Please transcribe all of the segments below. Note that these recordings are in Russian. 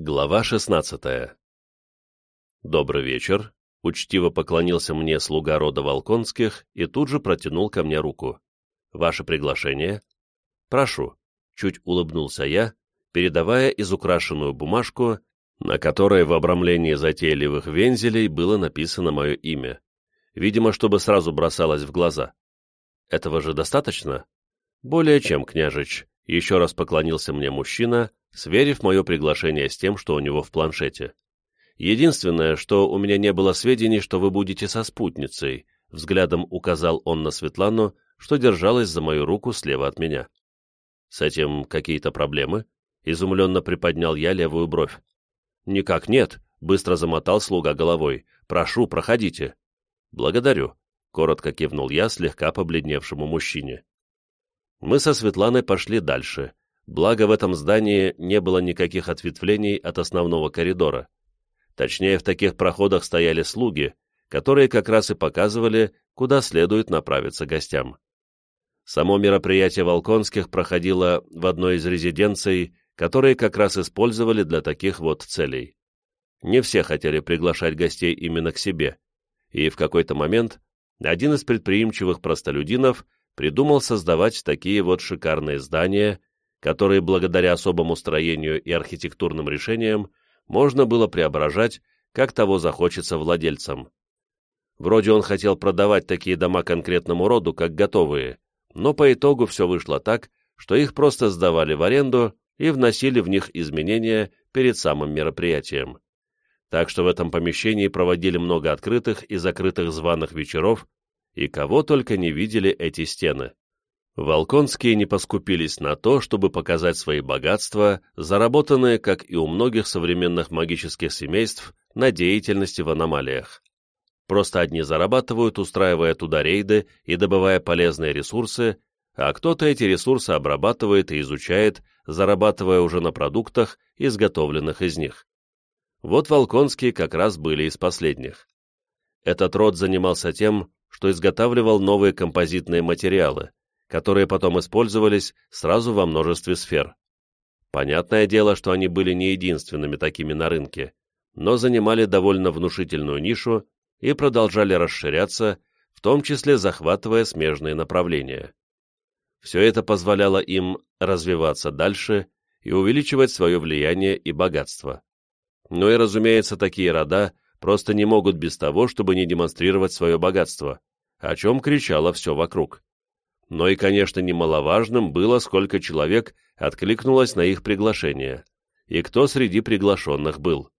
Глава 16 «Добрый вечер», — учтиво поклонился мне слуга рода Волконских и тут же протянул ко мне руку. «Ваше приглашение?» «Прошу», — чуть улыбнулся я, передавая изукрашенную бумажку, на которой в обрамлении затейливых вензелей было написано мое имя, видимо, чтобы сразу бросалось в глаза. «Этого же достаточно?» «Более чем, княжич», — еще раз поклонился мне мужчина, сверив мое приглашение с тем, что у него в планшете. «Единственное, что у меня не было сведений, что вы будете со спутницей», взглядом указал он на Светлану, что держалась за мою руку слева от меня. «С этим какие-то проблемы?» Изумленно приподнял я левую бровь. «Никак нет», — быстро замотал слуга головой. «Прошу, проходите». «Благодарю», — коротко кивнул я слегка побледневшему мужчине. Мы со Светланой пошли дальше, благо в этом здании не было никаких ответвлений от основного коридора. Точнее, в таких проходах стояли слуги, которые как раз и показывали, куда следует направиться гостям. Само мероприятие Волконских проходило в одной из резиденций, которые как раз использовали для таких вот целей. Не все хотели приглашать гостей именно к себе, и в какой-то момент один из предприимчивых простолюдинов придумал создавать такие вот шикарные здания, которые благодаря особому строению и архитектурным решениям можно было преображать, как того захочется владельцам. Вроде он хотел продавать такие дома конкретному роду, как готовые, но по итогу все вышло так, что их просто сдавали в аренду и вносили в них изменения перед самым мероприятием. Так что в этом помещении проводили много открытых и закрытых званых вечеров, и кого только не видели эти стены. Волконские не поскупились на то, чтобы показать свои богатства, заработанные, как и у многих современных магических семейств, на деятельности в аномалиях. Просто одни зарабатывают, устраивая туда рейды и добывая полезные ресурсы, а кто-то эти ресурсы обрабатывает и изучает, зарабатывая уже на продуктах, изготовленных из них. Вот Волконские как раз были из последних. Этот род занимался тем, что изготавливал новые композитные материалы, которые потом использовались сразу во множестве сфер. Понятное дело, что они были не единственными такими на рынке, но занимали довольно внушительную нишу и продолжали расширяться, в том числе захватывая смежные направления. Все это позволяло им развиваться дальше и увеличивать свое влияние и богатство. Но и, разумеется, такие рода просто не могут без того, чтобы не демонстрировать свое богатство, о чем кричало все вокруг. Но и, конечно, немаловажным было, сколько человек откликнулось на их приглашение, и кто среди приглашенных был.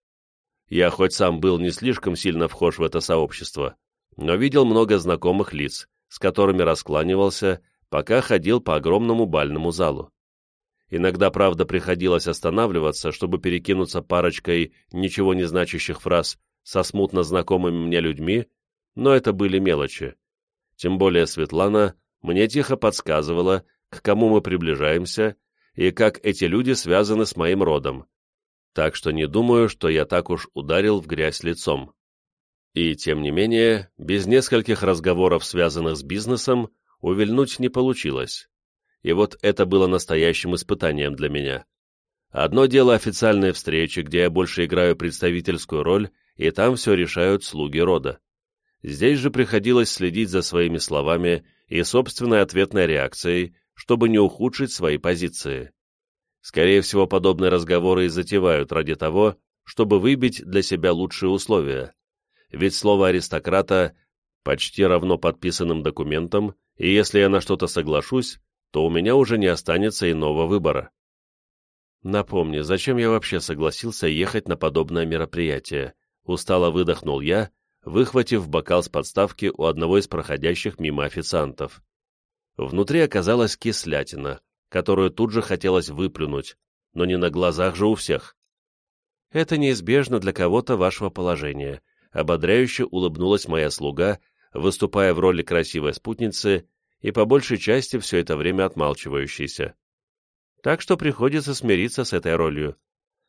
Я хоть сам был не слишком сильно вхож в это сообщество, но видел много знакомых лиц, с которыми раскланивался, пока ходил по огромному бальному залу. Иногда, правда, приходилось останавливаться, чтобы перекинуться парочкой ничего не значащих фраз со смутно знакомыми мне людьми, но это были мелочи. Тем более Светлана мне тихо подсказывала, к кому мы приближаемся и как эти люди связаны с моим родом. Так что не думаю, что я так уж ударил в грязь лицом. И, тем не менее, без нескольких разговоров, связанных с бизнесом, увильнуть не получилось. И вот это было настоящим испытанием для меня. Одно дело официальные встречи, где я больше играю представительскую роль, и там все решают слуги рода. Здесь же приходилось следить за своими словами и собственной ответной реакцией, чтобы не ухудшить свои позиции. Скорее всего, подобные разговоры и затевают ради того, чтобы выбить для себя лучшие условия. Ведь слово аристократа почти равно подписанным документам, и если я на что-то соглашусь, то у меня уже не останется иного выбора. Напомни, зачем я вообще согласился ехать на подобное мероприятие? Устало выдохнул я, выхватив бокал с подставки у одного из проходящих мимо официантов. Внутри оказалась кислятина, которую тут же хотелось выплюнуть, но не на глазах же у всех. «Это неизбежно для кого-то вашего положения», — ободряюще улыбнулась моя слуга, выступая в роли красивой спутницы и по большей части все это время отмалчивающейся. Так что приходится смириться с этой ролью.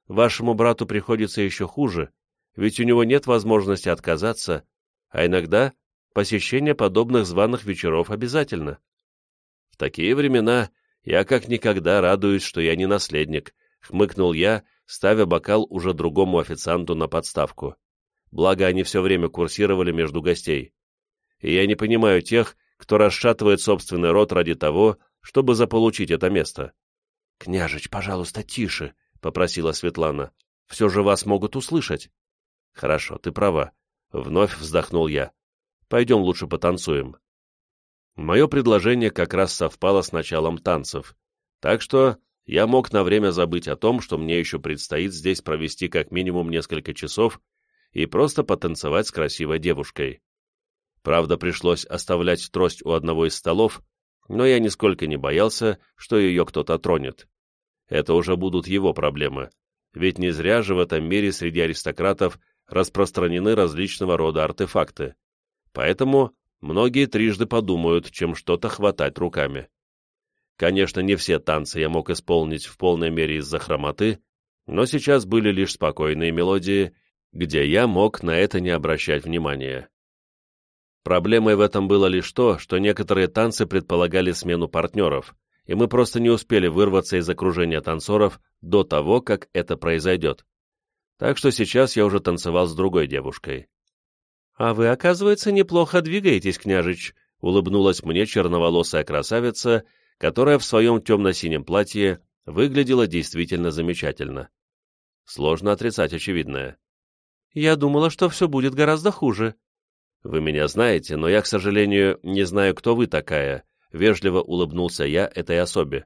Вашему брату приходится еще хуже, ведь у него нет возможности отказаться, а иногда посещение подобных званых вечеров обязательно. В такие времена я как никогда радуюсь, что я не наследник, хмыкнул я, ставя бокал уже другому официанту на подставку. Благо, они все время курсировали между гостей. И я не понимаю тех, кто расшатывает собственный рот ради того, чтобы заполучить это место. — Княжич, пожалуйста, тише, — попросила Светлана. — Все же вас могут услышать. — Хорошо, ты права. Вновь вздохнул я. — Пойдем лучше потанцуем. Мое предложение как раз совпало с началом танцев, так что я мог на время забыть о том, что мне еще предстоит здесь провести как минимум несколько часов и просто потанцевать с красивой девушкой. Правда, пришлось оставлять трость у одного из столов, но я нисколько не боялся, что ее кто-то тронет. Это уже будут его проблемы, ведь не зря же в этом мире среди аристократов распространены различного рода артефакты. Поэтому многие трижды подумают, чем что-то хватать руками. Конечно, не все танцы я мог исполнить в полной мере из-за хромоты, но сейчас были лишь спокойные мелодии, где я мог на это не обращать внимания. Проблемой в этом было лишь то, что некоторые танцы предполагали смену партнеров, и мы просто не успели вырваться из окружения танцоров до того, как это произойдет. Так что сейчас я уже танцевал с другой девушкой. «А вы, оказывается, неплохо двигаетесь, княжич», — улыбнулась мне черноволосая красавица, которая в своем темно-синем платье выглядела действительно замечательно. Сложно отрицать очевидное. «Я думала, что все будет гораздо хуже», «Вы меня знаете, но я, к сожалению, не знаю, кто вы такая», — вежливо улыбнулся я этой особе.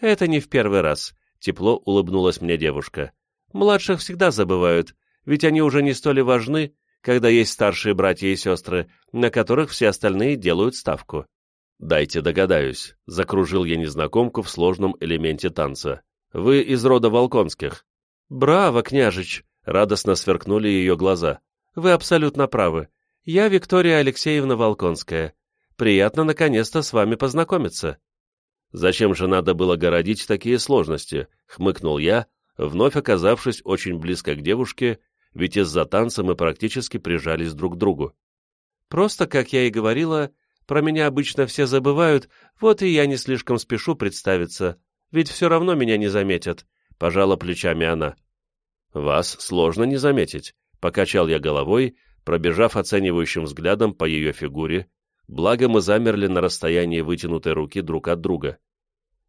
«Это не в первый раз», — тепло улыбнулась мне девушка. «Младших всегда забывают, ведь они уже не столь важны, когда есть старшие братья и сестры, на которых все остальные делают ставку». «Дайте догадаюсь», — закружил я незнакомку в сложном элементе танца. «Вы из рода Волконских». «Браво, княжич!» — радостно сверкнули ее глаза. «Вы абсолютно правы. Я Виктория Алексеевна Волконская. Приятно наконец-то с вами познакомиться». «Зачем же надо было городить такие сложности?» — хмыкнул я, вновь оказавшись очень близко к девушке, ведь из-за танца мы практически прижались друг к другу. «Просто, как я и говорила, про меня обычно все забывают, вот и я не слишком спешу представиться, ведь все равно меня не заметят», — пожала плечами она. «Вас сложно не заметить», — покачал я головой, пробежав оценивающим взглядом по ее фигуре, благо мы замерли на расстоянии вытянутой руки друг от друга.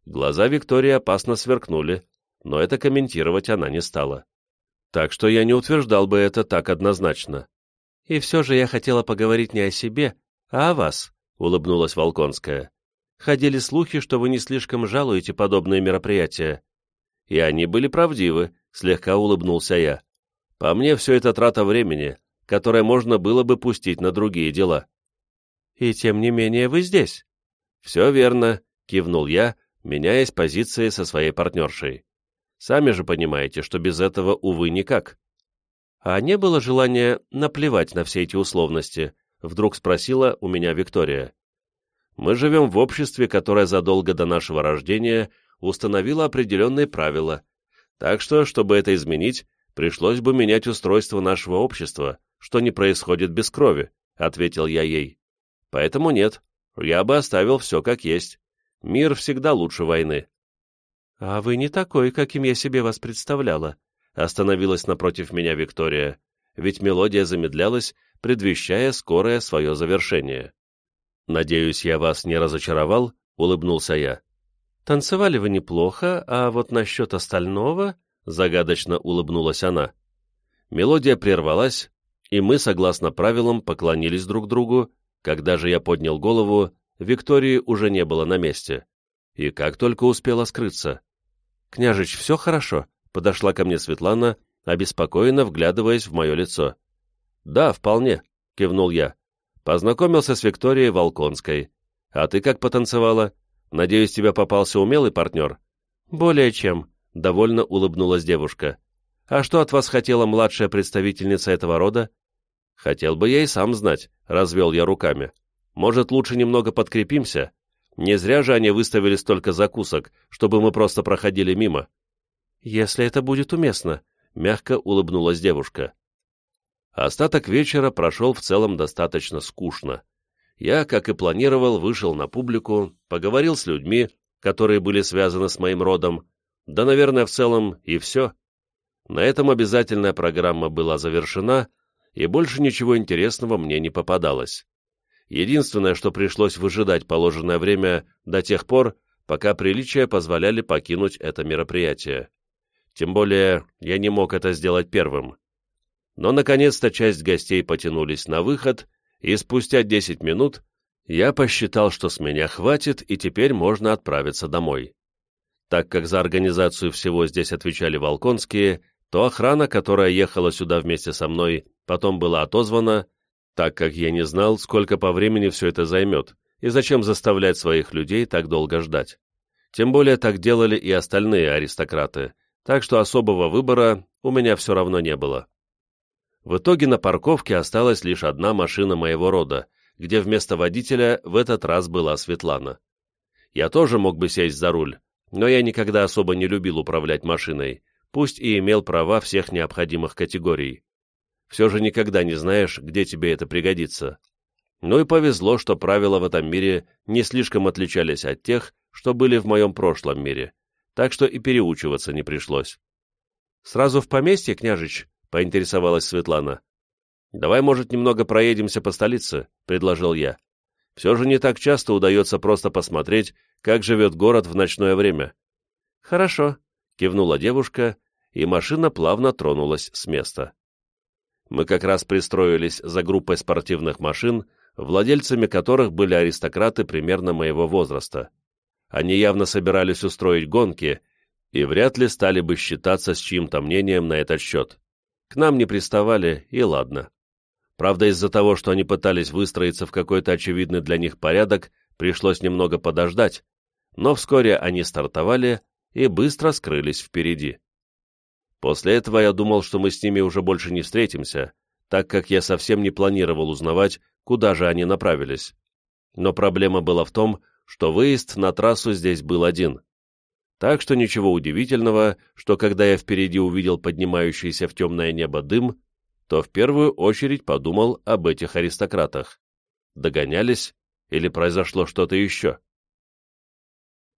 Глаза Виктории опасно сверкнули, но это комментировать она не стала. Так что я не утверждал бы это так однозначно. «И все же я хотела поговорить не о себе, а о вас», — улыбнулась Волконская. «Ходили слухи, что вы не слишком жалуете подобные мероприятия». И они были правдивы, слегка улыбнулся я. По мне, все это трата времени, которое можно было бы пустить на другие дела. «И тем не менее вы здесь». «Все верно», — кивнул я, меняясь позицией со своей партнершей. «Сами же понимаете, что без этого, увы, никак». «А не было желания наплевать на все эти условности?» — вдруг спросила у меня Виктория. «Мы живем в обществе, которое задолго до нашего рождения установило определенные правила, так что, чтобы это изменить, пришлось бы менять устройство нашего общества, что не происходит без крови», — ответил я ей. «Поэтому нет, я бы оставил все как есть. Мир всегда лучше войны». «А вы не такой, каким я себе вас представляла», — остановилась напротив меня Виктория, ведь мелодия замедлялась, предвещая скорое свое завершение. «Надеюсь, я вас не разочаровал?» — улыбнулся я. «Танцевали вы неплохо, а вот насчет остального...» — загадочно улыбнулась она. Мелодия прервалась, и мы, согласно правилам, поклонились друг другу. Когда же я поднял голову, Виктории уже не было на месте. И как только успела скрыться. «Княжич, все хорошо?» — подошла ко мне Светлана, обеспокоенно вглядываясь в мое лицо. «Да, вполне», — кивнул я. «Познакомился с Викторией Волконской. А ты как потанцевала? Надеюсь, тебе попался умелый партнер?» «Более чем», — довольно улыбнулась девушка. А что от вас хотела младшая представительница этого рода? Хотел бы я и сам знать, развел я руками. Может, лучше немного подкрепимся? Не зря же они выставили столько закусок, чтобы мы просто проходили мимо. Если это будет уместно, мягко улыбнулась девушка. Остаток вечера прошел в целом достаточно скучно. Я, как и планировал, вышел на публику, поговорил с людьми, которые были связаны с моим родом, да, наверное, в целом и все. На этом обязательная программа была завершена, и больше ничего интересного мне не попадалось. Единственное, что пришлось выжидать положенное время до тех пор, пока приличия позволяли покинуть это мероприятие. Тем более, я не мог это сделать первым. Но, наконец-то, часть гостей потянулись на выход, и спустя 10 минут я посчитал, что с меня хватит, и теперь можно отправиться домой. Так как за организацию всего здесь отвечали Волконские, то охрана, которая ехала сюда вместе со мной, потом была отозвана, так как я не знал, сколько по времени все это займет, и зачем заставлять своих людей так долго ждать. Тем более так делали и остальные аристократы, так что особого выбора у меня все равно не было. В итоге на парковке осталась лишь одна машина моего рода, где вместо водителя в этот раз была Светлана. Я тоже мог бы сесть за руль, но я никогда особо не любил управлять машиной, пусть и имел права всех необходимых категорий. Все же никогда не знаешь, где тебе это пригодится. Ну и повезло, что правила в этом мире не слишком отличались от тех, что были в моем прошлом мире, так что и переучиваться не пришлось. «Сразу в поместье, княжич?» — поинтересовалась Светлана. «Давай, может, немного проедемся по столице», — предложил я. «Все же не так часто удается просто посмотреть, как живет город в ночное время». «Хорошо», — кивнула девушка, и машина плавно тронулась с места. Мы как раз пристроились за группой спортивных машин, владельцами которых были аристократы примерно моего возраста. Они явно собирались устроить гонки и вряд ли стали бы считаться с чьим-то мнением на этот счет. К нам не приставали, и ладно. Правда, из-за того, что они пытались выстроиться в какой-то очевидный для них порядок, пришлось немного подождать, но вскоре они стартовали и быстро скрылись впереди. После этого я думал, что мы с ними уже больше не встретимся, так как я совсем не планировал узнавать, куда же они направились. Но проблема была в том, что выезд на трассу здесь был один. Так что ничего удивительного, что когда я впереди увидел поднимающийся в темное небо дым, то в первую очередь подумал об этих аристократах. Догонялись или произошло что-то еще?